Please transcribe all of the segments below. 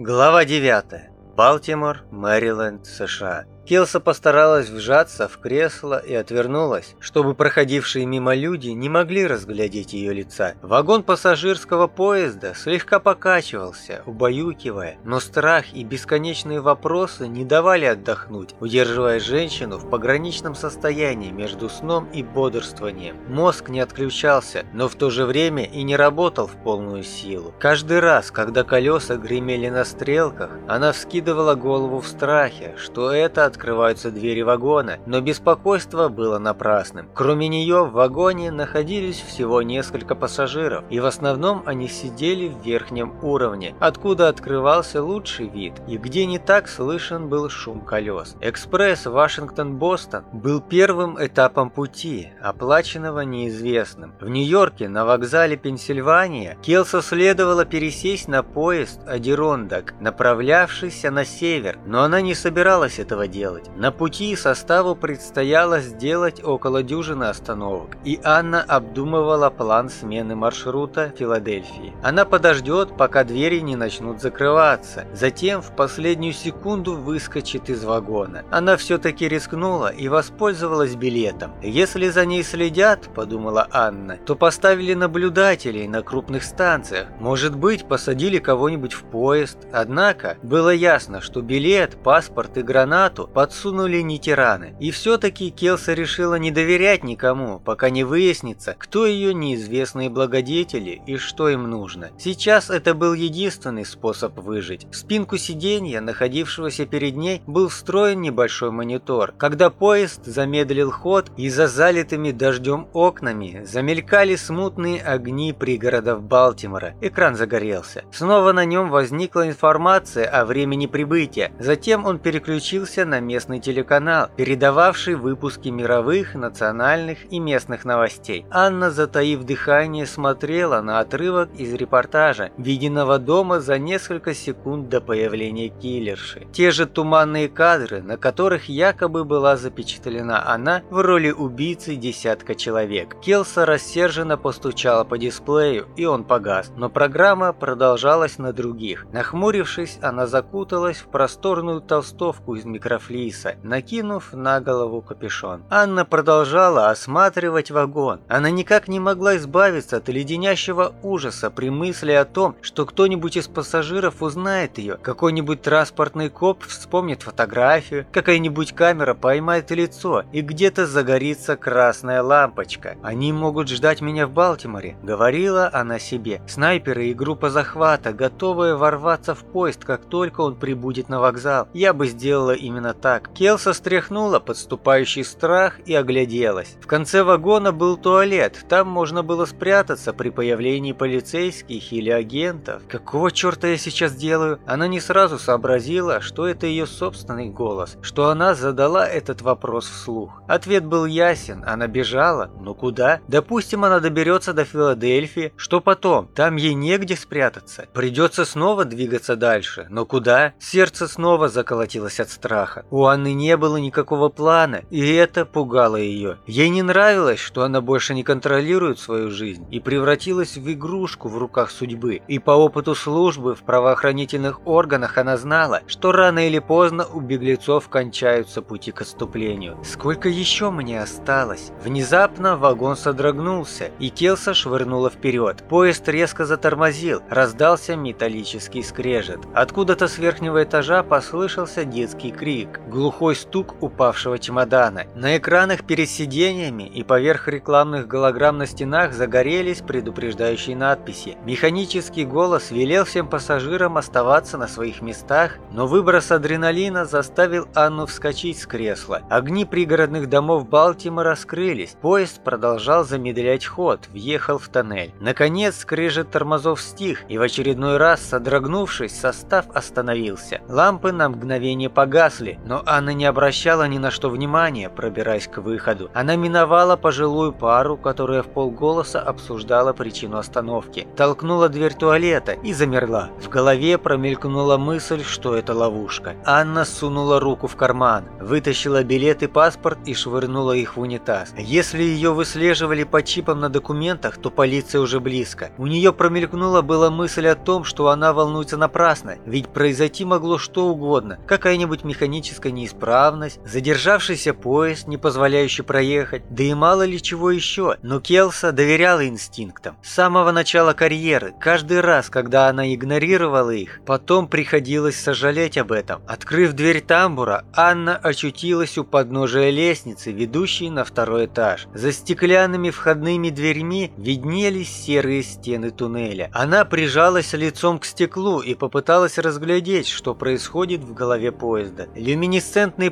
Глава 9. Балтимор, Мэриленд, США. Келса постаралась вжаться в кресло и отвернулась, чтобы проходившие мимо люди не могли разглядеть ее лица. Вагон пассажирского поезда слегка покачивался, убаюкивая, но страх и бесконечные вопросы не давали отдохнуть, удерживая женщину в пограничном состоянии между сном и бодрствованием. Мозг не отключался, но в то же время и не работал в полную силу. Каждый раз, когда колеса гремели на стрелках, она вскидывала голову в страхе, что это от открываются двери вагона, но беспокойство было напрасным. Кроме нее в вагоне находились всего несколько пассажиров, и в основном они сидели в верхнем уровне, откуда открывался лучший вид, и где не так слышен был шум колес. Экспресс Вашингтон-Бостон был первым этапом пути, оплаченного неизвестным. В Нью-Йорке на вокзале Пенсильвания Келсо следовало пересесть на поезд Адирондак, направлявшийся на север, но она не собиралась этого делать делать. На пути составу предстояло сделать около дюжины остановок, и Анна обдумывала план смены маршрута Филадельфии. Она подождет, пока двери не начнут закрываться, затем в последнюю секунду выскочит из вагона. Она все-таки рискнула и воспользовалась билетом. Если за ней следят, подумала Анна, то поставили наблюдателей на крупных станциях. Может быть, посадили кого-нибудь в поезд. Однако было ясно, что билет, паспорт и гранату подсунули не тираны. И все-таки Келса решила не доверять никому, пока не выяснится, кто ее неизвестные благодетели и что им нужно. Сейчас это был единственный способ выжить. В спинку сиденья, находившегося перед ней, был встроен небольшой монитор. Когда поезд замедлил ход, и за залитыми дождем окнами замелькали смутные огни пригородов Балтимора. Экран загорелся. Снова на нем возникла информация о времени прибытия. Затем он переключился на местный телеканал, передававший выпуски мировых, национальных и местных новостей. Анна, затаив дыхание, смотрела на отрывок из репортажа, виденного дома за несколько секунд до появления киллерши. Те же туманные кадры, на которых якобы была запечатлена она в роли убийцы десятка человек. Келса рассерженно постучала по дисплею, и он погас, но программа продолжалась на других. Нахмурившись, она закуталась в просторную толстовку из микрофлиса Лиса, накинув на голову капюшон. Анна продолжала осматривать вагон. Она никак не могла избавиться от леденящего ужаса при мысли о том, что кто-нибудь из пассажиров узнает ее, какой-нибудь транспортный коп вспомнит фотографию, какая-нибудь камера поймает лицо, и где-то загорится красная лампочка. «Они могут ждать меня в Балтиморе», — говорила она себе. «Снайперы и группа захвата, готовые ворваться в поезд, как только он прибудет на вокзал. Я бы сделала именно так. Келса стряхнула подступающий страх и огляделась. В конце вагона был туалет, там можно было спрятаться при появлении полицейских или агентов. Какого черта я сейчас делаю? Она не сразу сообразила, что это ее собственный голос, что она задала этот вопрос вслух. Ответ был ясен, она бежала, но куда? Допустим, она доберется до Филадельфии, что потом? Там ей негде спрятаться. Придется снова двигаться дальше, но куда? Сердце снова заколотилось от страха. У Анны не было никакого плана, и это пугало ее. Ей не нравилось, что она больше не контролирует свою жизнь и превратилась в игрушку в руках судьбы. И по опыту службы в правоохранительных органах она знала, что рано или поздно у беглецов кончаются пути к отступлению. Сколько еще мне осталось? Внезапно вагон содрогнулся, и Келса швырнула вперед. Поезд резко затормозил, раздался металлический скрежет. Откуда-то с верхнего этажа послышался детский крик глухой стук упавшего чемодана. На экранах перед сиденьями и поверх рекламных голограмм на стенах загорелись предупреждающие надписи. Механический голос велел всем пассажирам оставаться на своих местах, но выброс адреналина заставил Анну вскочить с кресла. Огни пригородных домов Балтимора скрылись. Поезд продолжал замедлять ход, въехал в тоннель. Наконец скрежет тормозов стих, и в очередной раз, содрогнувшись, состав остановился. Лампы на мгновение погасли, Но Анна не обращала ни на что внимания, пробираясь к выходу. Она миновала пожилую пару, которая в полголоса обсуждала причину остановки, толкнула дверь туалета и замерла. В голове промелькнула мысль, что это ловушка. Анна сунула руку в карман, вытащила билет и паспорт и швырнула их в унитаз. Если ее выслеживали по чипам на документах, то полиция уже близко. У нее промелькнула была мысль о том, что она волнуется напрасно, ведь произойти могло что угодно. Какая-нибудь механическая неисправность, задержавшийся поезд, не позволяющий проехать, да и мало ли чего еще. Но Келса доверяла инстинктам. С самого начала карьеры, каждый раз, когда она игнорировала их, потом приходилось сожалеть об этом. Открыв дверь тамбура, Анна очутилась у подножия лестницы, ведущей на второй этаж. За стеклянными входными дверьми виднелись серые стены туннеля. Она прижалась лицом к стеклу и попыталась разглядеть, что происходит в голове поезда. Люминесцентные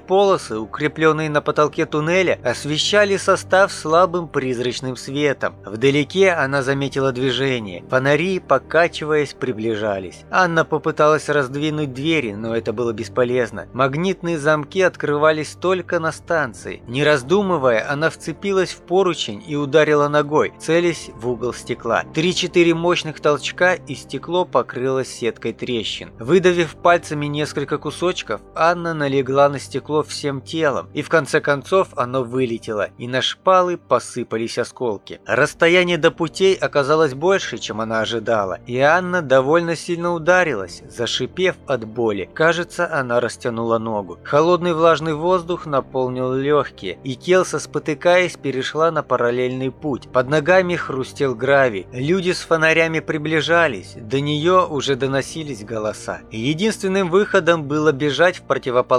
полосы, укрепленные на потолке туннеля, освещали состав слабым призрачным светом. Вдалеке она заметила движение. Фонари, покачиваясь, приближались. Анна попыталась раздвинуть двери, но это было бесполезно. Магнитные замки открывались только на станции. Не раздумывая, она вцепилась в поручень и ударила ногой, целясь в угол стекла. Три-четыре мощных толчка, и стекло покрылось сеткой трещин. Выдавив пальцами несколько кусочков, Анна налегла на стекло всем телом, и в конце концов оно вылетело, и на шпалы посыпались осколки. Расстояние до путей оказалось больше, чем она ожидала, и Анна довольно сильно ударилась, зашипев от боли. Кажется, она растянула ногу. Холодный влажный воздух наполнил легкие, и Келса, спотыкаясь, перешла на параллельный путь. Под ногами хрустел гравий. Люди с фонарями приближались, до нее уже доносились голоса. Единственным выходом было бежать в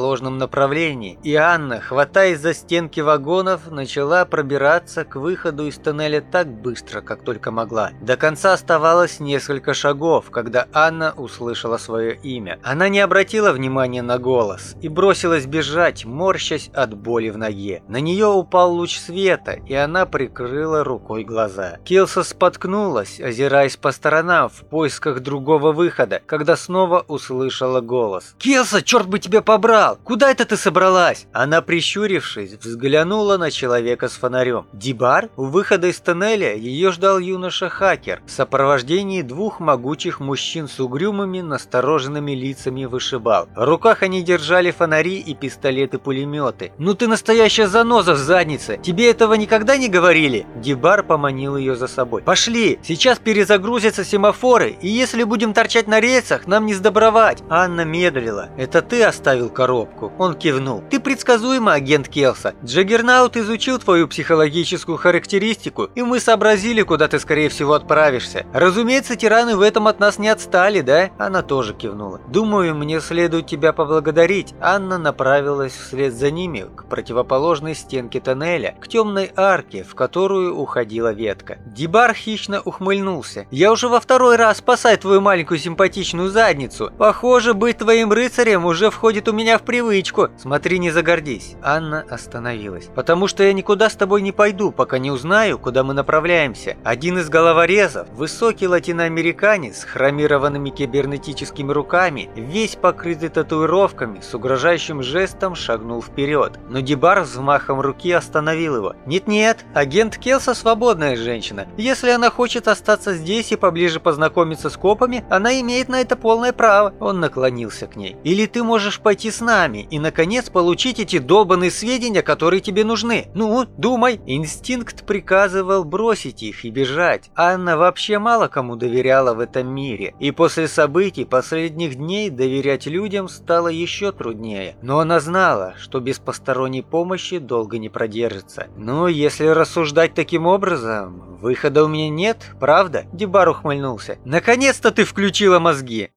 противоположном направлении, и Анна, хватаясь за стенки вагонов, начала пробираться к выходу из тоннеля так быстро, как только могла. До конца оставалось несколько шагов, когда Анна услышала свое имя. Она не обратила внимания на голос и бросилась бежать, морщась от боли в ноге. На нее упал луч света, и она прикрыла рукой глаза. Килса споткнулась, озираясь по сторонам в поисках другого выхода, когда снова услышала голос. «Келса, черт бы тебя побрал! Куда это ты собралась?» Она, прищурившись, взглянула на человека с фонарем. Дибар? У выхода из тоннеля ее ждал юноша-хакер в сопровождении двух могучих мужчин с угрюмыми, настороженными лицами вышибал. В руках они держали фонари и пистолеты-пулеметы. «Ну ты настоящая заноза в заднице! Тебе этого никогда не говорили?» Дибар поманил ее за собой. «Пошли! Сейчас перезагрузятся семафоры, и если будем торчать на рельсах, нам не сдобровать!» Анна медлила. «Это ты оставил коробку?» Он кивнул. «Ты предсказуемый агент Келса. Джаггернаут изучил твою психологическую характеристику, и мы сообразили, куда ты скорее всего отправишься. Разумеется, тираны в этом от нас не отстали, да?» Она тоже кивнула. «Думаю, мне следует тебя поблагодарить». Анна направилась вслед за ними к противоположной стенке тоннеля, к темной арке, в которую уходила ветка. Дибар хищно ухмыльнулся. «Я уже во второй раз спасаю твою маленькую симпатичную задницу. Похоже, быть твоим рыцарем уже входит у меня в привычку. Смотри, не загордись». Анна остановилась. «Потому что я никуда с тобой не пойду, пока не узнаю, куда мы направляемся. Один из головорезов, высокий латиноамериканец с хромированными кибернетическими руками, весь покрытый татуировками, с угрожающим жестом шагнул вперед. Но Дибар взмахом руки остановил его. «Нет-нет, агент Келса свободная женщина. Если она хочет остаться здесь и поближе познакомиться с копами, она имеет на это полное право». Он наклонился к ней. «Или ты можешь пойти с нами и, наконец, получить эти долбанные сведения, которые тебе нужны. Ну, думай». Инстинкт приказывал бросить их и бежать. Анна вообще мало кому доверяла в этом мире. И после событий последних дней доверять людям стало еще труднее. Но она знала, что без посторонней помощи долго не продержится. Ну, если рассуждать таким образом, выхода у меня нет, правда? Дебар ухмыльнулся. Наконец-то ты включила мозги.